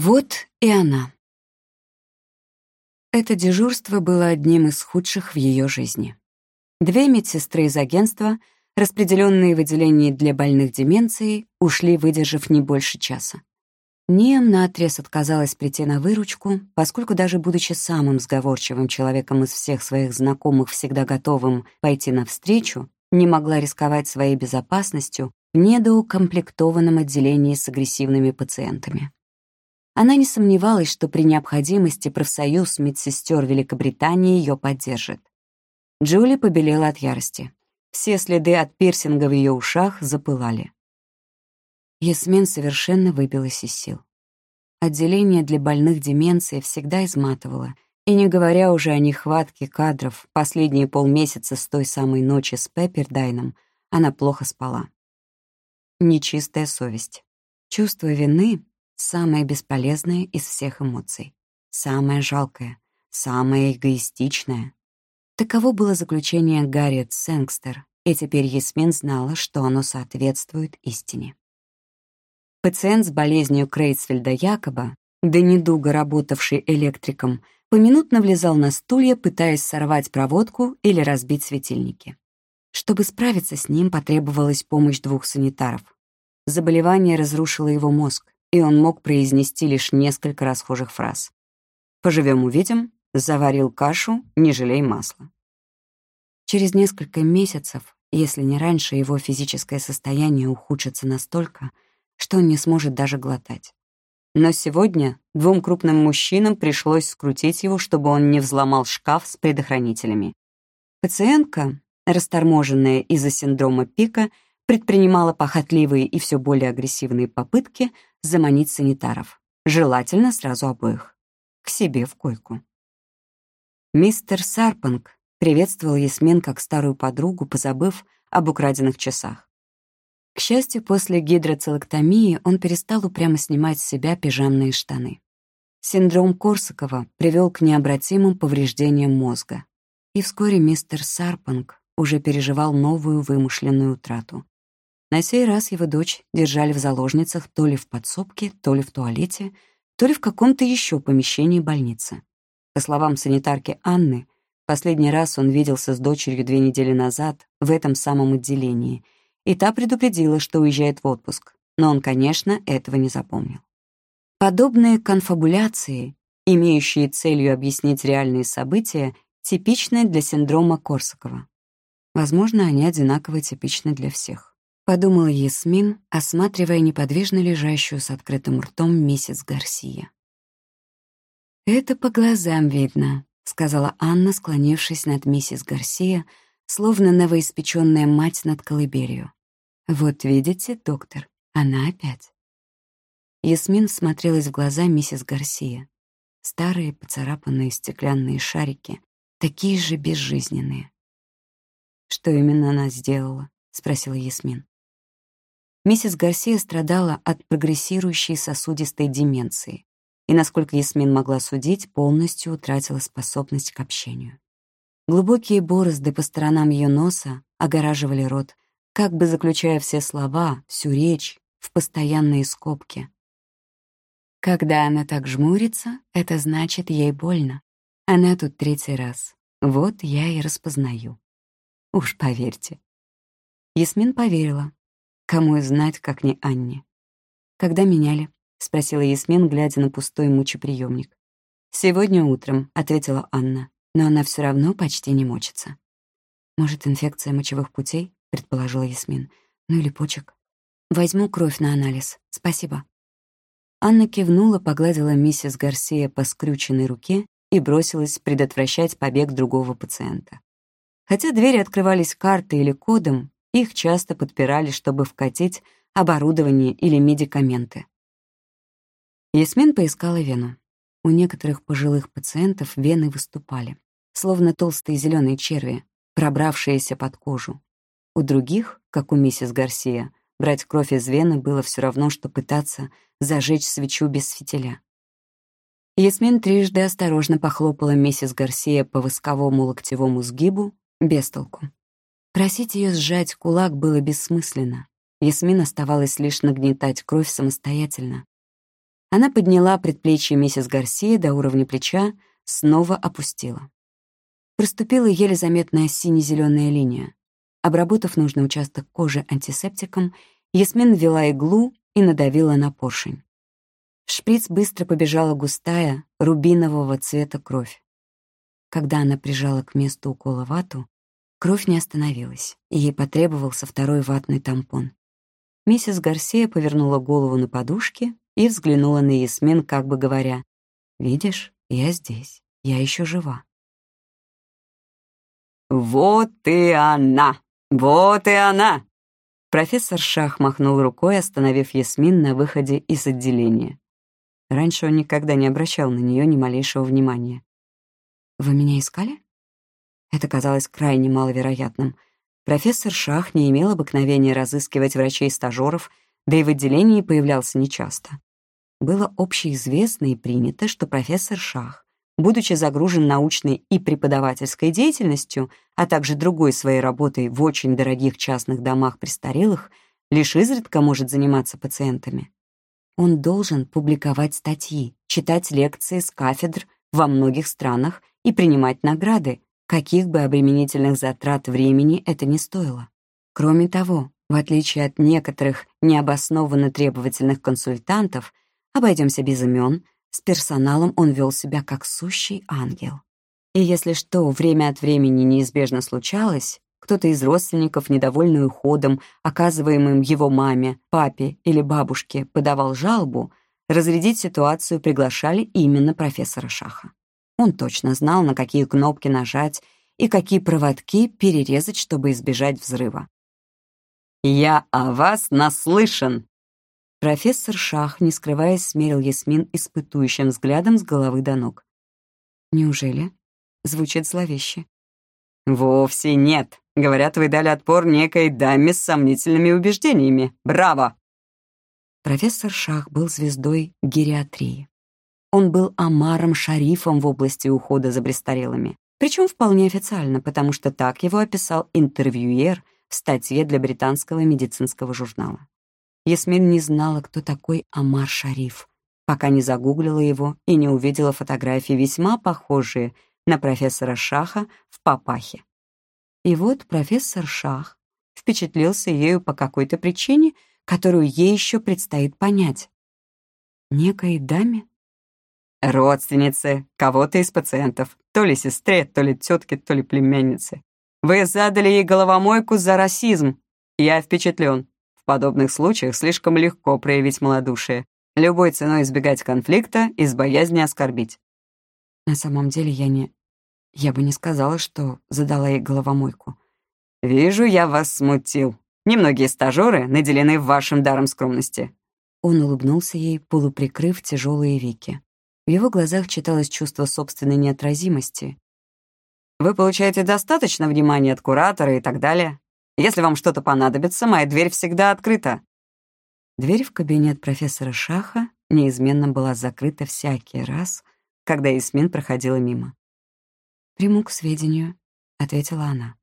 Вот и она. Это дежурство было одним из худших в ее жизни. Две медсестры из агентства, распределенные в отделении для больных деменцией, ушли, выдержав не больше часа. Ниам наотрез отказалась прийти на выручку, поскольку даже будучи самым сговорчивым человеком из всех своих знакомых, всегда готовым пойти навстречу, не могла рисковать своей безопасностью в недоукомплектованном отделении с агрессивными пациентами. Она не сомневалась, что при необходимости профсоюз медсестер Великобритании ее поддержит. Джули побелела от ярости. Все следы от пирсинга в ее ушах запылали. Ясмин совершенно выбилась из сил. Отделение для больных деменцией всегда изматывало, и не говоря уже о нехватке кадров, последние полмесяца с той самой ночи с Пеппердайном она плохо спала. Нечистая совесть. Чувство вины Самое бесполезное из всех эмоций. Самое жалкое. Самое эгоистичное. Таково было заключение Гарриет Сэнгстер, и теперь Ясмин знала, что оно соответствует истине. Пациент с болезнью Крейсфельда Якоба, до недуга работавший электриком, поминутно влезал на стулья, пытаясь сорвать проводку или разбить светильники. Чтобы справиться с ним, потребовалась помощь двух санитаров. Заболевание разрушило его мозг, и он мог произнести лишь несколько расхожих фраз. «Поживем — увидим», «заварил кашу, не жалей масла». Через несколько месяцев, если не раньше, его физическое состояние ухудшится настолько, что он не сможет даже глотать. Но сегодня двум крупным мужчинам пришлось скрутить его, чтобы он не взломал шкаф с предохранителями. Пациентка, расторможенная из-за синдрома пика, предпринимала похотливые и все более агрессивные попытки заманить санитаров, желательно сразу обоих, к себе в койку. Мистер Сарпанг приветствовал Ясмин как старую подругу, позабыв об украденных часах. К счастью, после гидроцелоктомии он перестал упрямо снимать с себя пижамные штаны. Синдром Корсакова привел к необратимым повреждениям мозга. И вскоре мистер Сарпанг уже переживал новую вымышленную утрату. На сей раз его дочь держали в заложницах то ли в подсобке, то ли в туалете, то ли в каком-то еще помещении больницы. По словам санитарки Анны, последний раз он виделся с дочерью две недели назад в этом самом отделении, и та предупредила, что уезжает в отпуск, но он, конечно, этого не запомнил. Подобные конфабуляции, имеющие целью объяснить реальные события, типичны для синдрома Корсакова. Возможно, они одинаково типичны для всех подумала Ясмин, осматривая неподвижно лежащую с открытым ртом миссис Гарсия. «Это по глазам видно», — сказала Анна, склонившись над миссис Гарсия, словно новоиспеченная мать над колыбелью. «Вот видите, доктор, она опять». Ясмин смотрелась в глаза миссис Гарсия. Старые поцарапанные стеклянные шарики, такие же безжизненные. «Что именно она сделала?» — спросила Ясмин. Миссис Гарсия страдала от прогрессирующей сосудистой деменции и, насколько Ясмин могла судить, полностью утратила способность к общению. Глубокие борозды по сторонам ее носа огораживали рот, как бы заключая все слова, всю речь в постоянные скобки. Когда она так жмурится, это значит, ей больно. Она тут третий раз. Вот я и распознаю. Уж поверьте. Ясмин поверила, Кому и знать, как не Анне. «Когда меняли?» — спросила Ясмин, глядя на пустой мучеприемник. «Сегодня утром», — ответила Анна, «но она все равно почти не мочится». «Может, инфекция мочевых путей?» — предположила Ясмин. «Ну или почек?» «Возьму кровь на анализ. Спасибо». Анна кивнула, погладила миссис Гарсия по скрюченной руке и бросилась предотвращать побег другого пациента. Хотя двери открывались картой или кодом, их часто подпирали, чтобы вкатить оборудование или медикаменты. Ясмин поискала вену. У некоторых пожилых пациентов вены выступали, словно толстые зеленые черви, пробравшиеся под кожу. У других, как у миссис Гарсия, брать кровь из вены было все равно, что пытаться зажечь свечу без фитиля. Ясмин трижды осторожно похлопала миссис Гарсия по восковому локтевому сгибу, без толку. Просить ее сжать кулак было бессмысленно. Ясмин оставалось лишь нагнетать кровь самостоятельно. Она подняла предплечье миссис Гарсия до уровня плеча, снова опустила. Проступила еле заметная сине-зеленая линия. Обработав нужный участок кожи антисептиком, Ясмин ввела иглу и надавила на поршень. В шприц быстро побежала густая, рубинового цвета кровь. Когда она прижала к месту укола вату, кровь не остановилась, и ей потребовался второй ватный тампон. Миссис Гарсия повернула голову на подушке и взглянула на Ясмин, как бы говоря, «Видишь, я здесь, я еще жива». «Вот и она! Вот и она!» Профессор Шах махнул рукой, остановив Ясмин на выходе из отделения. Раньше он никогда не обращал на нее ни малейшего внимания. «Вы меня искали?» Это казалось крайне маловероятным. Профессор Шах не имел обыкновения разыскивать врачей-стажеров, да и в отделении появлялся нечасто было общеизвестно и принято, что профессор Шах, будучи загружен научной и преподавательской деятельностью, а также другой своей работой в очень дорогих частных домах престарелых, лишь изредка может заниматься пациентами. Он должен публиковать статьи, читать лекции с кафедр во многих странах и принимать награды, каких бы обременительных затрат времени это ни стоило. Кроме того, в отличие от некоторых необоснованно требовательных консультантов, Обойдемся без имен. С персоналом он вел себя как сущий ангел. И если что время от времени неизбежно случалось, кто-то из родственников, недовольный уходом, оказываемым его маме, папе или бабушке, подавал жалобу, разрядить ситуацию приглашали именно профессора Шаха. Он точно знал, на какие кнопки нажать и какие проводки перерезать, чтобы избежать взрыва. «Я о вас наслышан», Профессор Шах, не скрываясь, смерил Ясмин испытующим взглядом с головы до ног. «Неужели?» — звучит зловеще. «Вовсе нет. Говорят, вы дали отпор некой даме с сомнительными убеждениями. Браво!» Профессор Шах был звездой гериатрии. Он был Амаром Шарифом в области ухода за престарелыми. Причем вполне официально, потому что так его описал интервьюер в статье для британского медицинского журнала. Ясмин не знала, кто такой Амар Шариф, пока не загуглила его и не увидела фотографии, весьма похожие на профессора Шаха в папахе. И вот профессор Шах впечатлился ею по какой-то причине, которую ей еще предстоит понять. Некой даме? Родственнице кого-то из пациентов, то ли сестре, то ли тетке, то ли племяннице. Вы задали ей головомойку за расизм. Я впечатлен подобных случаях слишком легко проявить малодушие, любой ценой избегать конфликта из боязни оскорбить. На самом деле я не... Я бы не сказала, что задала ей головомойку. «Вижу, я вас смутил. Немногие стажеры наделены вашим даром скромности». Он улыбнулся ей, полуприкрыв тяжелые веки. В его глазах читалось чувство собственной неотразимости. «Вы получаете достаточно внимания от куратора и так далее. Если вам что-то понадобится, моя дверь всегда открыта». Дверь в кабинет профессора Шаха неизменно была закрыта всякий раз, когда Ясмин проходила мимо. «Приму к сведению», — ответила она.